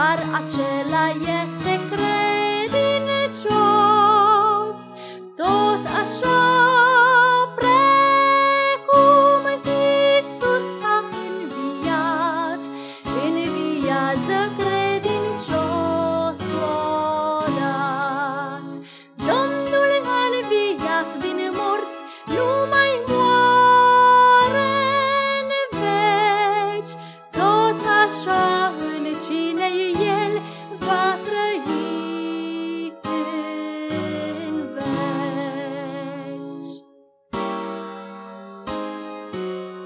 doar acela este Música